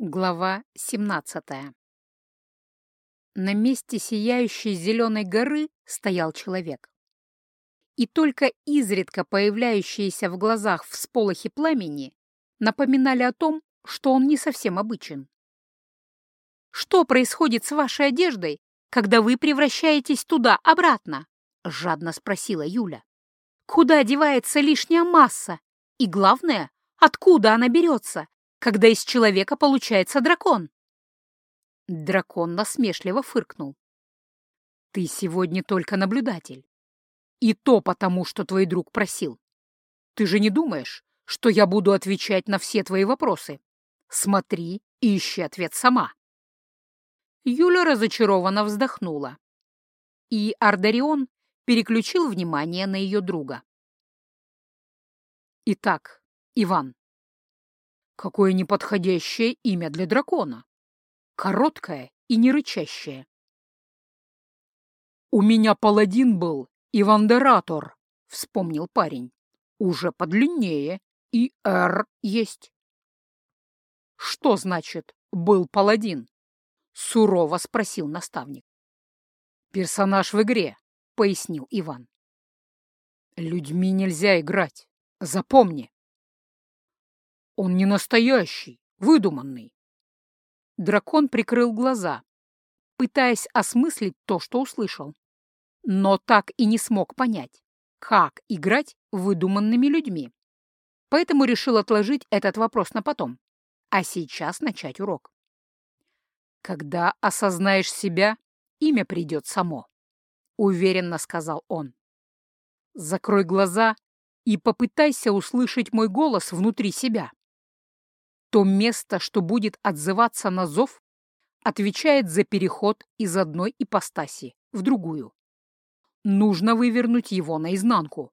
Глава 17 На месте сияющей зеленой горы стоял человек. И только изредка появляющиеся в глазах всполохи пламени напоминали о том, что он не совсем обычен. «Что происходит с вашей одеждой, когда вы превращаетесь туда-обратно?» — жадно спросила Юля. «Куда девается лишняя масса? И главное, откуда она берется, когда из человека получается дракон. Дракон насмешливо фыркнул. Ты сегодня только наблюдатель. И то потому, что твой друг просил. Ты же не думаешь, что я буду отвечать на все твои вопросы? Смотри и ищи ответ сама. Юля разочарованно вздохнула. И Ардарион переключил внимание на ее друга. Итак, Иван, Какое неподходящее имя для дракона. Короткое и не рычащее. «У меня паладин был, Ивандератор», — вспомнил парень. «Уже подлиннее, и «Р» есть». «Что значит «был паладин»?» — сурово спросил наставник. «Персонаж в игре», — пояснил Иван. «Людьми нельзя играть, запомни». Он не настоящий, выдуманный. Дракон прикрыл глаза, пытаясь осмыслить то, что услышал. Но так и не смог понять, как играть выдуманными людьми. Поэтому решил отложить этот вопрос на потом, а сейчас начать урок. «Когда осознаешь себя, имя придет само», — уверенно сказал он. «Закрой глаза и попытайся услышать мой голос внутри себя. То место, что будет отзываться на зов, отвечает за переход из одной ипостаси в другую. Нужно вывернуть его наизнанку.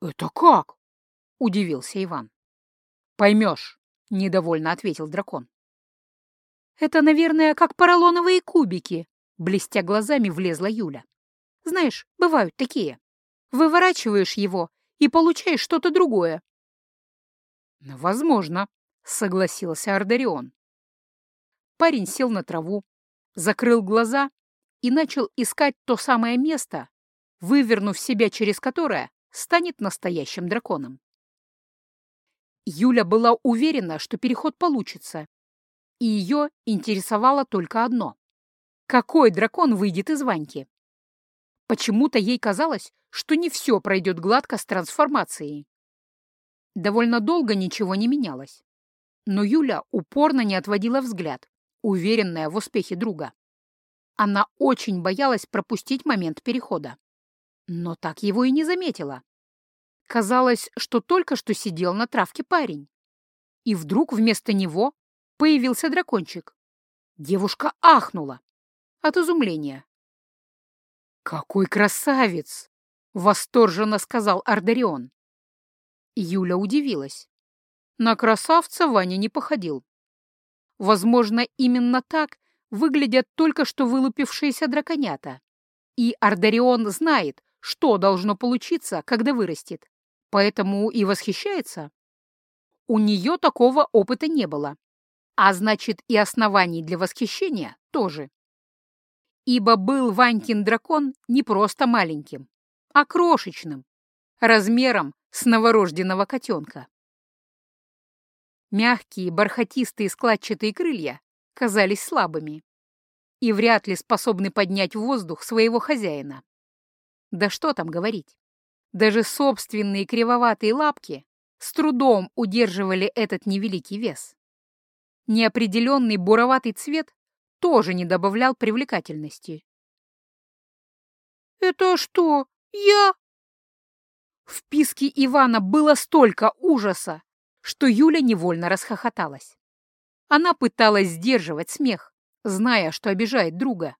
«Это как?» — удивился Иван. «Поймешь», — недовольно ответил дракон. «Это, наверное, как поролоновые кубики», — блестя глазами влезла Юля. «Знаешь, бывают такие. Выворачиваешь его и получаешь что-то другое». «Возможно», — согласился Ардарион. Парень сел на траву, закрыл глаза и начал искать то самое место, вывернув себя через которое станет настоящим драконом. Юля была уверена, что переход получится, и ее интересовало только одно — какой дракон выйдет из Ваньки? Почему-то ей казалось, что не все пройдет гладко с трансформацией. Довольно долго ничего не менялось. Но Юля упорно не отводила взгляд, уверенная в успехе друга. Она очень боялась пропустить момент перехода. Но так его и не заметила. Казалось, что только что сидел на травке парень. И вдруг вместо него появился дракончик. Девушка ахнула от изумления. «Какой красавец!» — восторженно сказал Ардарион. Юля удивилась. На красавца Ваня не походил. Возможно, именно так выглядят только что вылупившиеся драконята. И Ардарион знает, что должно получиться, когда вырастет, поэтому и восхищается. У нее такого опыта не было, а значит и оснований для восхищения тоже. Ибо был Ванькин дракон не просто маленьким, а крошечным, размером с новорожденного котенка. Мягкие, бархатистые складчатые крылья казались слабыми и вряд ли способны поднять в воздух своего хозяина. Да что там говорить. Даже собственные кривоватые лапки с трудом удерживали этот невеликий вес. Неопределенный буроватый цвет тоже не добавлял привлекательности. «Это что, я?» В писке Ивана было столько ужаса, что Юля невольно расхохоталась. Она пыталась сдерживать смех, зная, что обижает друга,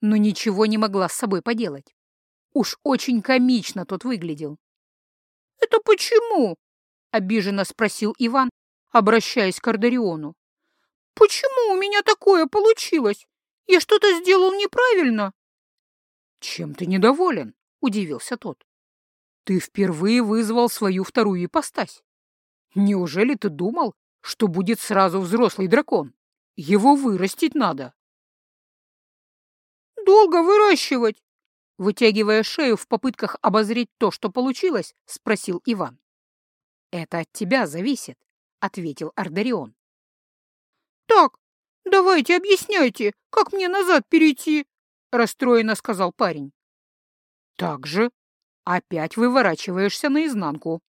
но ничего не могла с собой поделать. Уж очень комично тот выглядел. «Это почему?» — обиженно спросил Иван, обращаясь к Ардариону. «Почему у меня такое получилось? Я что-то сделал неправильно?» «Чем ты недоволен?» — удивился тот. «Ты впервые вызвал свою вторую ипостась. Неужели ты думал, что будет сразу взрослый дракон? Его вырастить надо. Долго выращивать? Вытягивая шею в попытках обозреть то, что получилось, спросил Иван. «Это от тебя зависит», — ответил Ардарион. «Так, давайте объясняйте, как мне назад перейти?» — расстроенно сказал парень. «Так же. Опять выворачиваешься наизнанку».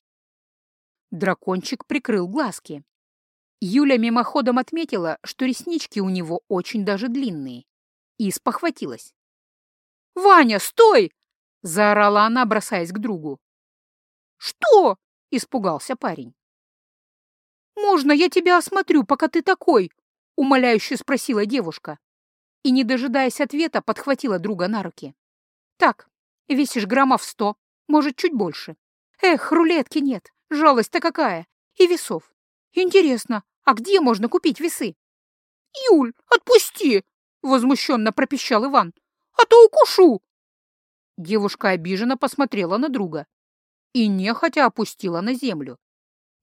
Дракончик прикрыл глазки. Юля мимоходом отметила, что реснички у него очень даже длинные, и спохватилась. «Ваня, стой!» — заорала она, бросаясь к другу. «Что?» — испугался парень. «Можно я тебя осмотрю, пока ты такой?» — умоляюще спросила девушка. И, не дожидаясь ответа, подхватила друга на руки. «Так, весишь граммов сто, может, чуть больше. Эх, рулетки нет, жалость-то какая, и весов. Интересно, а где можно купить весы?» «Юль, отпусти!» — возмущенно пропищал Иван. «А то укушу!» Девушка обиженно посмотрела на друга и нехотя опустила на землю,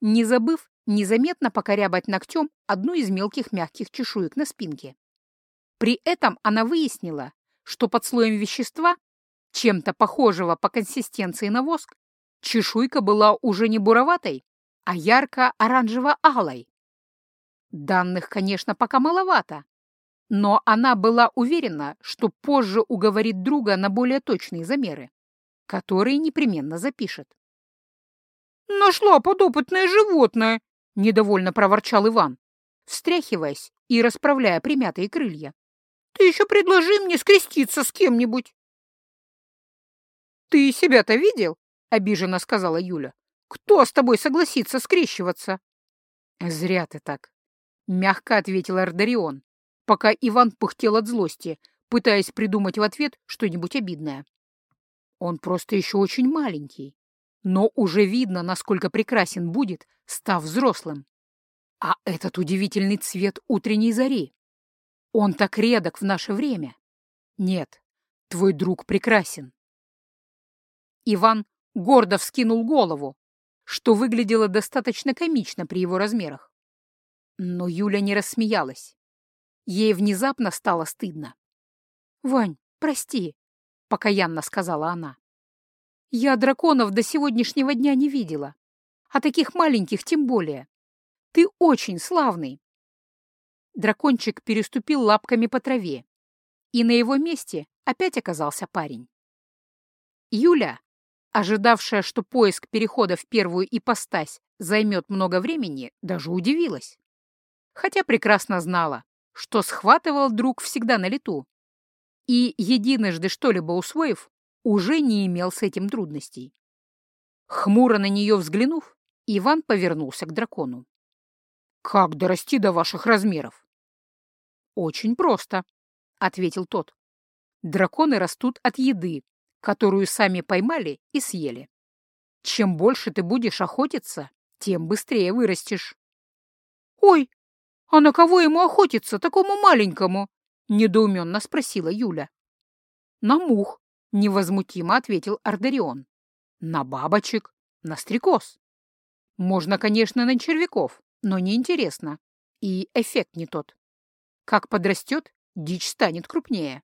не забыв незаметно покорябать ногтем одну из мелких мягких чешуек на спинке. При этом она выяснила, что под слоем вещества, чем-то похожего по консистенции на воск, чешуйка была уже не буроватой, а ярко-оранжево-алой. Данных, конечно, пока маловато, но она была уверена, что позже уговорит друга на более точные замеры который непременно запишет. «Нашла подопытное животное!» — недовольно проворчал Иван, встряхиваясь и расправляя примятые крылья. «Ты еще предложи мне скреститься с кем-нибудь!» «Ты себя-то видел?» — обиженно сказала Юля. «Кто с тобой согласится скрещиваться?» «Зря ты так», — мягко ответил Ардарион, пока Иван пыхтел от злости, пытаясь придумать в ответ что-нибудь обидное. Он просто еще очень маленький, но уже видно, насколько прекрасен будет, став взрослым. А этот удивительный цвет утренней зари. Он так редок в наше время. Нет, твой друг прекрасен. Иван гордо вскинул голову, что выглядело достаточно комично при его размерах. Но Юля не рассмеялась. Ей внезапно стало стыдно. «Вань, прости, — покаянно сказала она. «Я драконов до сегодняшнего дня не видела, а таких маленьких тем более. Ты очень славный». Дракончик переступил лапками по траве, и на его месте опять оказался парень. Юля, ожидавшая, что поиск перехода в первую ипостась займет много времени, даже удивилась. Хотя прекрасно знала, что схватывал друг всегда на лету и, единожды что-либо усвоив, уже не имел с этим трудностей. Хмуро на нее взглянув, Иван повернулся к дракону. «Как дорасти до ваших размеров?» «Очень просто», — ответил тот. «Драконы растут от еды, которую сами поймали и съели. Чем больше ты будешь охотиться, тем быстрее вырастешь». «Ой, а на кого ему охотиться, такому маленькому?» — недоуменно спросила Юля. «На мух», — невозмутимо ответил Ардарион. «На бабочек, на стрекоз. Можно, конечно, на червяков, но неинтересно. И эффект не тот. Как подрастет, дичь станет крупнее».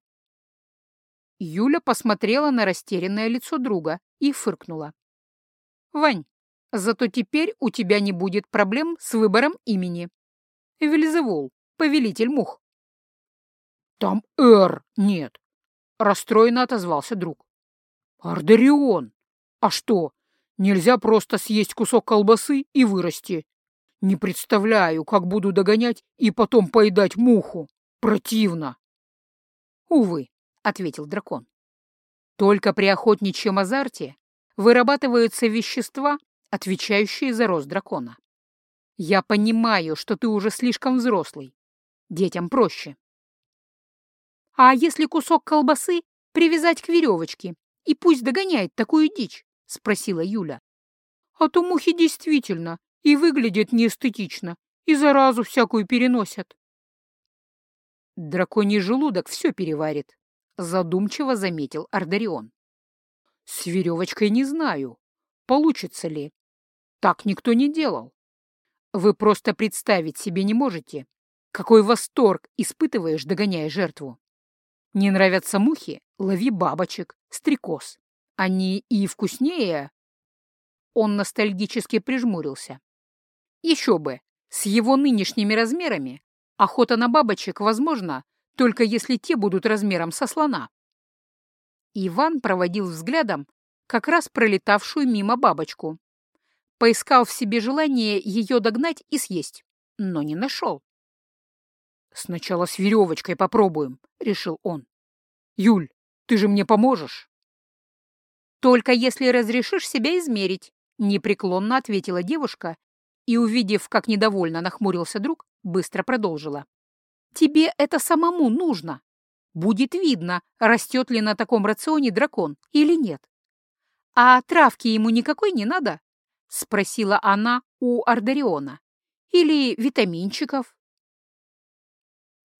Юля посмотрела на растерянное лицо друга и фыркнула. «Вань, зато теперь у тебя не будет проблем с выбором имени. Вельзевул, повелитель мух». «Там Эр нет», — расстроенно отозвался друг. «Ардарион! А что, нельзя просто съесть кусок колбасы и вырасти? Не представляю, как буду догонять и потом поедать муху. Противно!» «Увы», — ответил дракон. «Только при охотничьем азарте вырабатываются вещества, отвечающие за рост дракона. Я понимаю, что ты уже слишком взрослый. Детям проще. А если кусок колбасы привязать к веревочке, и пусть догоняет такую дичь? — спросила Юля. А то мухи действительно и выглядят неэстетично, и заразу всякую переносят. Драконий желудок все переварит, — задумчиво заметил Ардарион. С веревочкой не знаю, получится ли. Так никто не делал. Вы просто представить себе не можете, Какой восторг испытываешь, догоняя жертву. Не нравятся мухи? Лови бабочек, стрекоз. Они и вкуснее. Он ностальгически прижмурился. Еще бы, с его нынешними размерами охота на бабочек возможна, только если те будут размером со слона. Иван проводил взглядом как раз пролетавшую мимо бабочку. Поискал в себе желание ее догнать и съесть, но не нашел. «Сначала с веревочкой попробуем», — решил он. «Юль, ты же мне поможешь?» «Только если разрешишь себя измерить», — непреклонно ответила девушка и, увидев, как недовольно нахмурился друг, быстро продолжила. «Тебе это самому нужно. Будет видно, растет ли на таком рационе дракон или нет. А травки ему никакой не надо?» — спросила она у Ардариона. «Или витаминчиков?»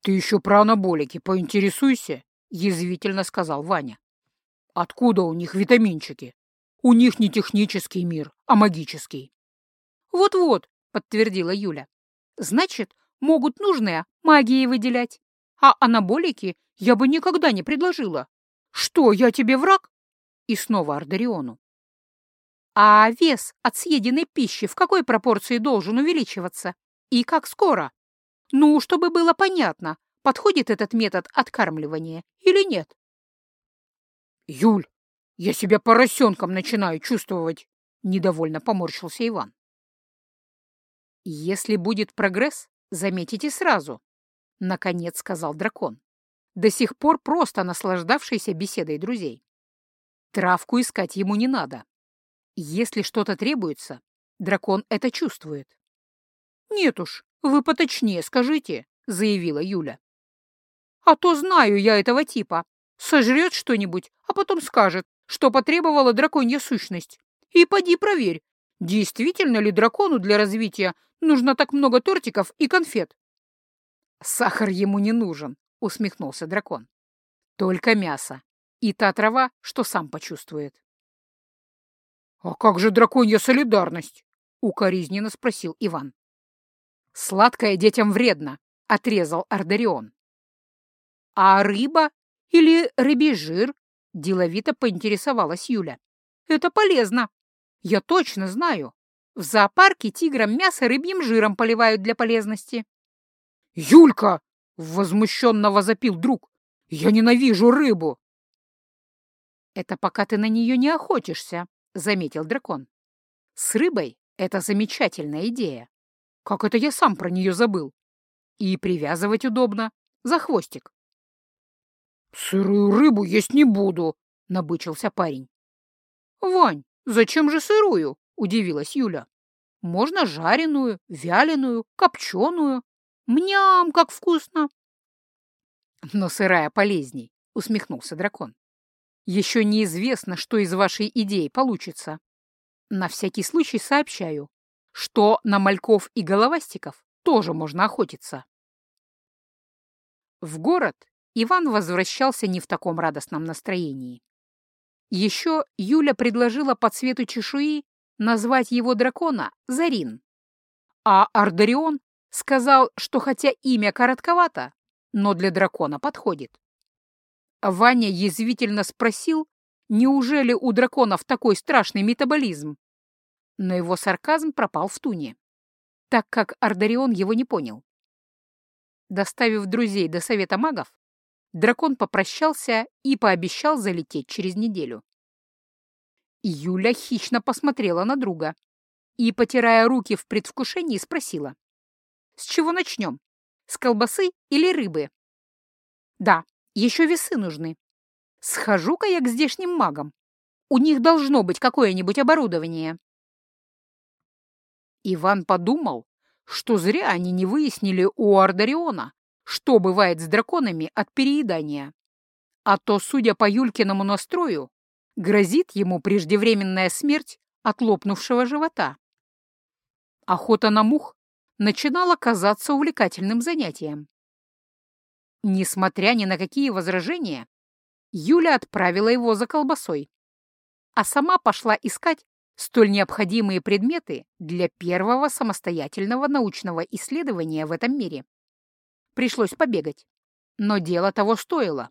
«Ты еще про анаболики поинтересуйся», — язвительно сказал Ваня. «Откуда у них витаминчики? У них не технический мир, а магический». «Вот-вот», — подтвердила Юля. «Значит, могут нужное магией выделять. А анаболики я бы никогда не предложила. Что, я тебе враг?» И снова Ардариону. «А вес от съеденной пищи в какой пропорции должен увеличиваться? И как скоро?» Ну, чтобы было понятно, подходит этот метод откармливания или нет. Юль, я себя поросенком начинаю чувствовать, недовольно поморщился Иван. Если будет прогресс, заметите сразу, наконец сказал дракон, до сих пор просто наслаждавшийся беседой друзей. Травку искать ему не надо. Если что-то требуется, дракон это чувствует. Нет уж, «Вы поточнее скажите», — заявила Юля. «А то знаю я этого типа. Сожрет что-нибудь, а потом скажет, что потребовала драконья сущность. И поди проверь, действительно ли дракону для развития нужно так много тортиков и конфет». «Сахар ему не нужен», — усмехнулся дракон. «Только мясо и та трава, что сам почувствует». «А как же драконья солидарность?» — укоризненно спросил Иван. «Сладкое детям вредно», — отрезал Ардарион. «А рыба или рыбий жир?» — деловито поинтересовалась Юля. «Это полезно. Я точно знаю. В зоопарке тиграм мясо рыбьим жиром поливают для полезности». «Юлька!» — возмущенно возопил друг. «Я ненавижу рыбу!» «Это пока ты на нее не охотишься», — заметил дракон. «С рыбой это замечательная идея. Как это я сам про нее забыл? И привязывать удобно. За хвостик. «Сырую рыбу есть не буду», — набычился парень. «Вань, зачем же сырую?» — удивилась Юля. «Можно жареную, вяленую, копченую. Мням, как вкусно!» «Но сырая полезней», — усмехнулся дракон. «Еще неизвестно, что из вашей идеи получится. На всякий случай сообщаю что на мальков и головастиков тоже можно охотиться. В город Иван возвращался не в таком радостном настроении. Еще Юля предложила по цвету чешуи назвать его дракона Зарин, а Ардарион сказал, что хотя имя коротковато, но для дракона подходит. Ваня язвительно спросил, неужели у драконов такой страшный метаболизм, но его сарказм пропал в туне, так как Ардарион его не понял. Доставив друзей до Совета магов, дракон попрощался и пообещал залететь через неделю. Юля хищно посмотрела на друга и, потирая руки в предвкушении, спросила. «С чего начнем? С колбасы или рыбы?» «Да, еще весы нужны. Схожу-ка я к здешним магам. У них должно быть какое-нибудь оборудование». Иван подумал, что зря они не выяснили у Ардариона, что бывает с драконами от переедания. А то, судя по Юлькиному настрою, грозит ему преждевременная смерть от лопнувшего живота. Охота на мух начинала казаться увлекательным занятием. Несмотря ни на какие возражения, Юля отправила его за колбасой, а сама пошла искать столь необходимые предметы для первого самостоятельного научного исследования в этом мире. пришлось побегать. Но дело того стоило.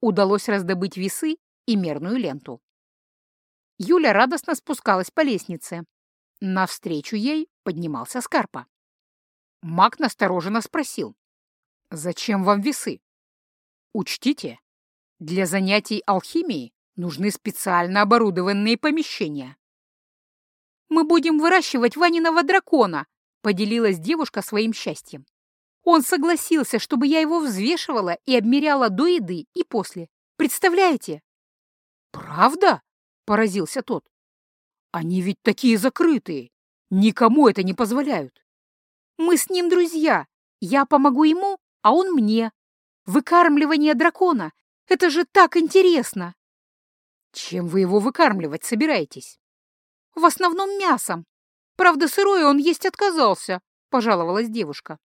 Удалось раздобыть весы и мерную ленту. Юля радостно спускалась по лестнице. Навстречу ей поднимался Скарпа. Маг настороженно спросил. «Зачем вам весы?» «Учтите, для занятий алхимией нужны специально оборудованные помещения». «Мы будем выращивать Ваниного дракона», — поделилась девушка своим счастьем. «Он согласился, чтобы я его взвешивала и обмеряла до еды и после. Представляете?» «Правда?» — поразился тот. «Они ведь такие закрытые. Никому это не позволяют. Мы с ним друзья. Я помогу ему, а он мне. Выкармливание дракона — это же так интересно!» «Чем вы его выкармливать собираетесь?» «В основном мясом. Правда, сырое он есть отказался», — пожаловалась девушка.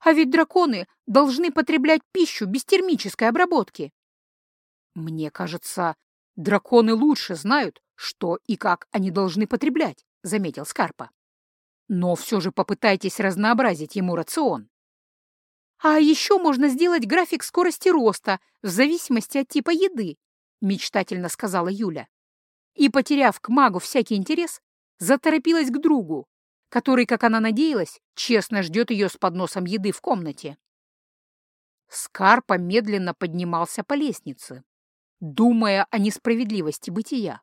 «А ведь драконы должны потреблять пищу без термической обработки». «Мне кажется, драконы лучше знают, что и как они должны потреблять», — заметил Скарпа. «Но все же попытайтесь разнообразить ему рацион». «А еще можно сделать график скорости роста в зависимости от типа еды», — мечтательно сказала Юля. И, потеряв к магу всякий интерес, заторопилась к другу, который, как она надеялась, честно ждет ее с подносом еды в комнате. Скарпа медленно поднимался по лестнице, думая о несправедливости бытия.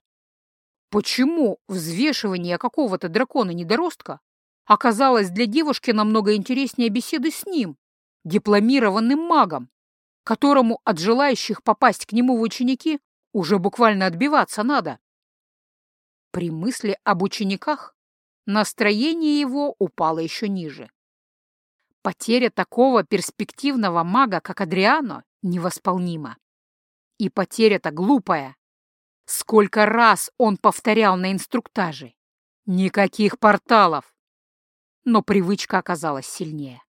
Почему взвешивание какого-то дракона-недоростка оказалось для девушки намного интереснее беседы с ним, дипломированным магом, которому от желающих попасть к нему в ученики уже буквально отбиваться надо? При мысли об учениках настроение его упало еще ниже. Потеря такого перспективного мага, как Адриано, невосполнима. И потеря-то глупая. Сколько раз он повторял на инструктаже. Никаких порталов. Но привычка оказалась сильнее.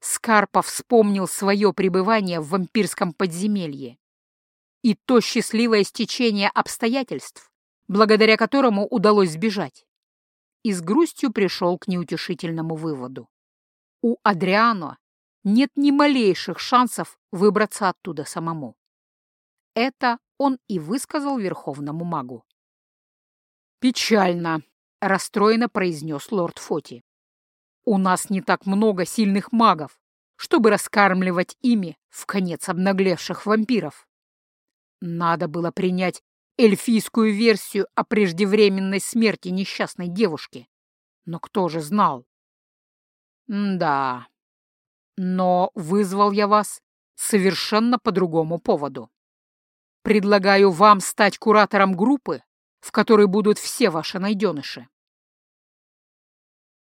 Скарпов вспомнил свое пребывание в вампирском подземелье и то счастливое стечение обстоятельств, благодаря которому удалось сбежать. И с грустью пришел к неутешительному выводу. У Адриано нет ни малейших шансов выбраться оттуда самому. Это он и высказал верховному магу. «Печально», — расстроенно произнес лорд Фоти. «У нас не так много сильных магов, чтобы раскармливать ими в конец обнаглевших вампиров. Надо было принять эльфийскую версию о преждевременной смерти несчастной девушки. Но кто же знал? Да, но вызвал я вас совершенно по другому поводу. Предлагаю вам стать куратором группы, в которой будут все ваши найденыши.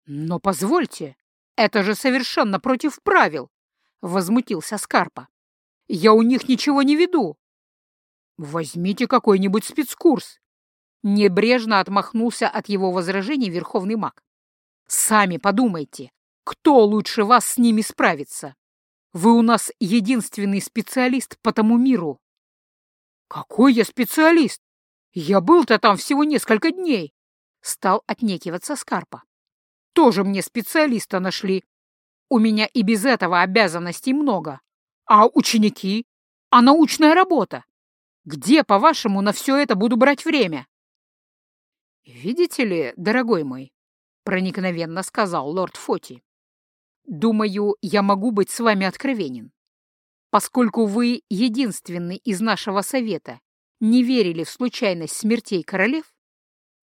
Но позвольте, это же совершенно против правил, — возмутился Скарпа. Я у них ничего не веду. Возьмите какой-нибудь спецкурс. Небрежно отмахнулся от его возражений верховный маг. Сами подумайте, кто лучше вас с ними справится? Вы у нас единственный специалист по тому миру. «Какой я специалист? Я был-то там всего несколько дней!» Стал отнекиваться Скарпа. «Тоже мне специалиста нашли. У меня и без этого обязанностей много. А ученики? А научная работа? Где, по-вашему, на все это буду брать время?» «Видите ли, дорогой мой», — проникновенно сказал лорд Фоти, «думаю, я могу быть с вами откровенен. Поскольку вы единственный из нашего совета не верили в случайность смертей королев,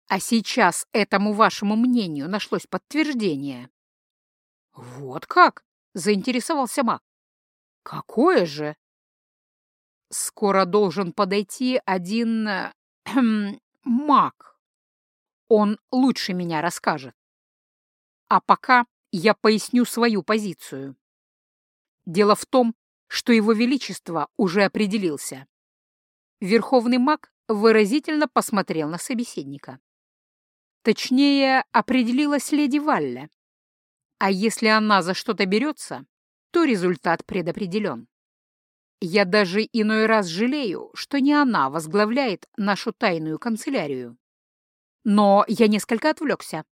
а сейчас этому вашему мнению нашлось подтверждение. Вот как? заинтересовался маг. Какое же? Скоро должен подойти один эм, маг. Он лучше меня расскажет. А пока я поясню свою позицию. Дело в том, что его величество уже определился. Верховный маг выразительно посмотрел на собеседника. Точнее, определилась леди Валля. А если она за что-то берется, то результат предопределен. Я даже иной раз жалею, что не она возглавляет нашу тайную канцелярию. Но я несколько отвлекся.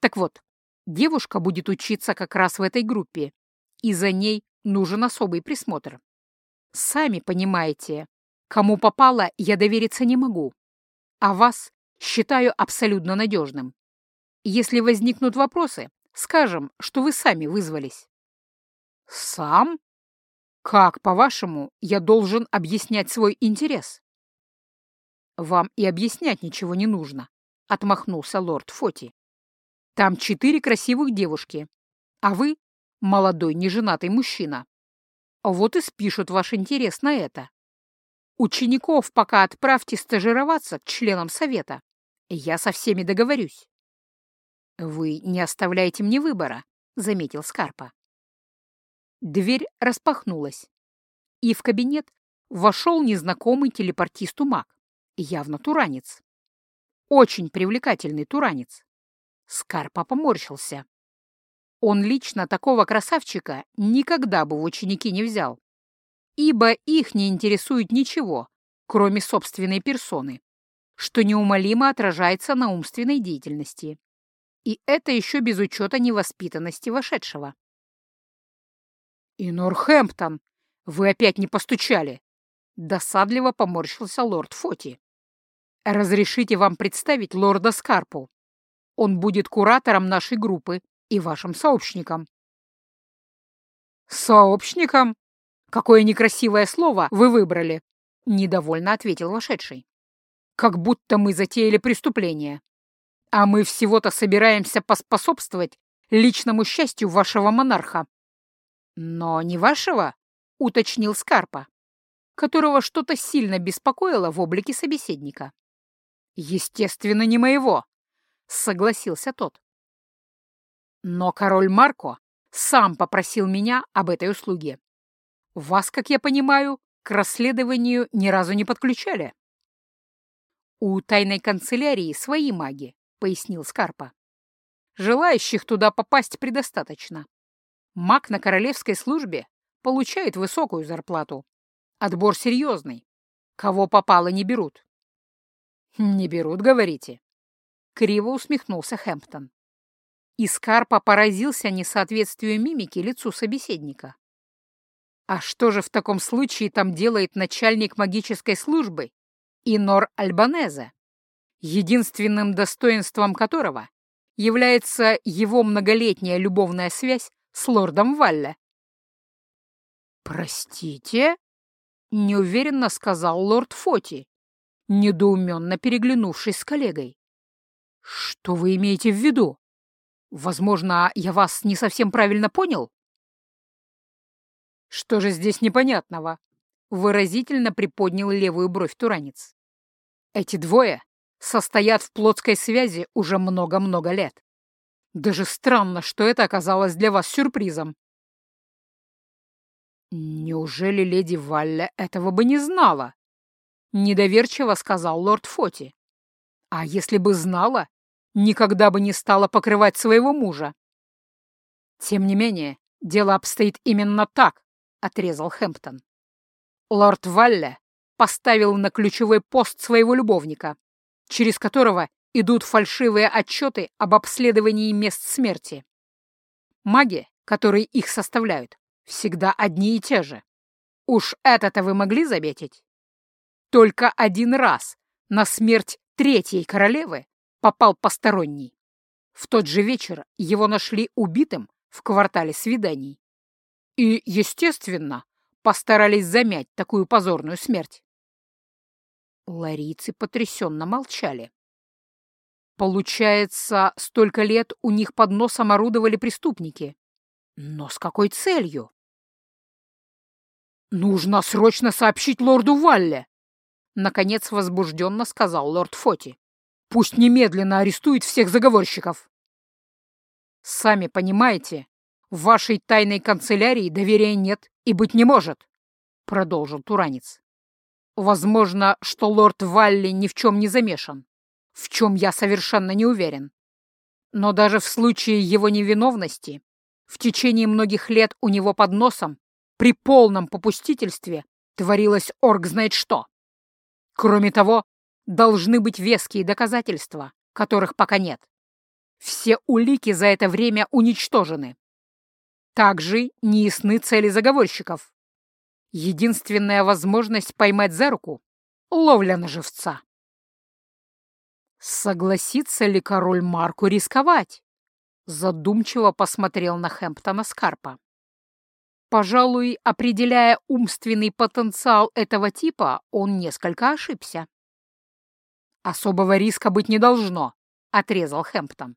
Так вот, девушка будет учиться как раз в этой группе, и за ней нужен особый присмотр. Сами понимаете, кому попало, я довериться не могу, а вас считаю абсолютно надежным. Если возникнут вопросы, скажем, что вы сами вызвались. Сам? Как, по-вашему, я должен объяснять свой интерес? Вам и объяснять ничего не нужно, отмахнулся лорд Фоти. Там четыре красивых девушки, а вы — молодой неженатый мужчина. Вот и спишут ваш интерес на это. Учеников пока отправьте стажироваться к членам совета. Я со всеми договорюсь. Вы не оставляете мне выбора, — заметил Скарпа. Дверь распахнулась, и в кабинет вошел незнакомый телепортисту маг, явно туранец. Очень привлекательный туранец. Скарпа поморщился. Он лично такого красавчика никогда бы в ученики не взял, ибо их не интересует ничего, кроме собственной персоны, что неумолимо отражается на умственной деятельности. И это еще без учета невоспитанности вошедшего. «И Норхэмптон, вы опять не постучали!» Досадливо поморщился лорд Фоти. «Разрешите вам представить лорда Скарпу. Он будет куратором нашей группы и вашим сообщником». «Сообщником? Какое некрасивое слово вы выбрали!» — недовольно ответил вошедший. «Как будто мы затеяли преступление. А мы всего-то собираемся поспособствовать личному счастью вашего монарха». «Но не вашего?» — уточнил Скарпа, которого что-то сильно беспокоило в облике собеседника. «Естественно, не моего», — согласился тот. «Но король Марко сам попросил меня об этой услуге. Вас, как я понимаю, к расследованию ни разу не подключали». «У тайной канцелярии свои маги», — пояснил Скарпа. «Желающих туда попасть предостаточно. Маг на королевской службе получает высокую зарплату. Отбор серьезный. Кого попало, не берут. «Не берут, говорите?» Криво усмехнулся Хэмптон. Искарпа поразился несоответствию мимики лицу собеседника. «А что же в таком случае там делает начальник магической службы Инор Альбанезе, единственным достоинством которого является его многолетняя любовная связь с лордом Валле?» «Простите?» — неуверенно сказал лорд Фоти, недоуменно переглянувшись с коллегой. «Что вы имеете в виду? Возможно, я вас не совсем правильно понял?» «Что же здесь непонятного?» — выразительно приподнял левую бровь туранец. «Эти двое состоят в плотской связи уже много-много лет. Даже странно, что это оказалось для вас сюрпризом». «Неужели леди Валля этого бы не знала?» — недоверчиво сказал лорд Фоти. «А если бы знала, никогда бы не стала покрывать своего мужа». «Тем не менее, дело обстоит именно так», — отрезал Хэмптон. Лорд Валля поставил на ключевой пост своего любовника, через которого идут фальшивые отчеты об обследовании мест смерти. Маги, которые их составляют, всегда одни и те же. Уж это-то вы могли заметить? Только один раз на смерть третьей королевы попал посторонний. В тот же вечер его нашли убитым в квартале свиданий. И, естественно, постарались замять такую позорную смерть. Ларицы потрясенно молчали. Получается, столько лет у них под носом орудовали преступники. Но с какой целью? «Нужно срочно сообщить лорду Валле!» Наконец возбужденно сказал лорд Фоти. «Пусть немедленно арестует всех заговорщиков!» «Сами понимаете, в вашей тайной канцелярии доверия нет и быть не может», — продолжил Туранец. «Возможно, что лорд Валли ни в чем не замешан в чем я совершенно не уверен. Но даже в случае его невиновности, в течение многих лет у него под носом, при полном попустительстве, творилось орг знает что. Кроме того, должны быть веские доказательства, которых пока нет. Все улики за это время уничтожены. Также не ясны цели заговорщиков. Единственная возможность поймать за руку — ловля на живца. Согласится ли король Марку рисковать? Задумчиво посмотрел на Хэмптона Скарпа. Пожалуй, определяя умственный потенциал этого типа, он несколько ошибся. «Особого риска быть не должно», — отрезал Хэмптон.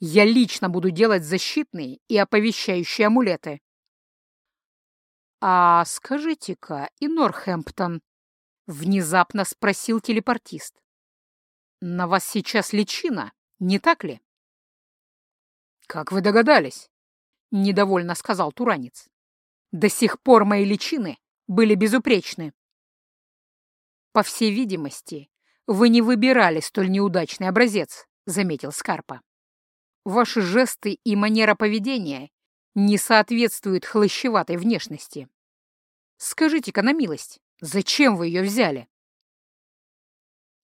«Я лично буду делать защитные и оповещающие амулеты». «А скажите-ка, и Норхэмптон?» — внезапно спросил телепортист. «На вас сейчас личина, не так ли?» «Как вы догадались?» — недовольно сказал Туранец. «До сих пор мои личины были безупречны». «По всей видимости, вы не выбирали столь неудачный образец», — заметил Скарпа. «Ваши жесты и манера поведения не соответствуют хлыщеватой внешности. Скажите-ка на милость, зачем вы ее взяли?»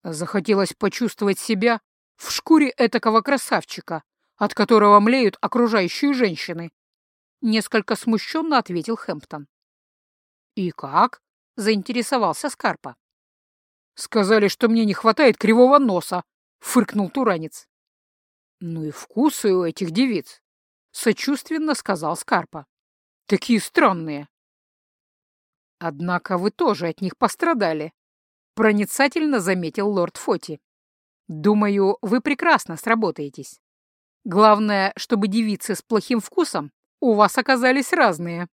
Захотелось почувствовать себя в шкуре этакого красавчика, от которого млеют окружающие женщины. Несколько смущенно ответил Хэмптон. «И как?» — заинтересовался Скарпа. «Сказали, что мне не хватает кривого носа», — фыркнул Туранец. «Ну и вкусы у этих девиц», — сочувственно сказал Скарпа. «Такие странные». «Однако вы тоже от них пострадали», — проницательно заметил лорд Фоти. «Думаю, вы прекрасно сработаетесь. Главное, чтобы девицы с плохим вкусом у вас оказались разные.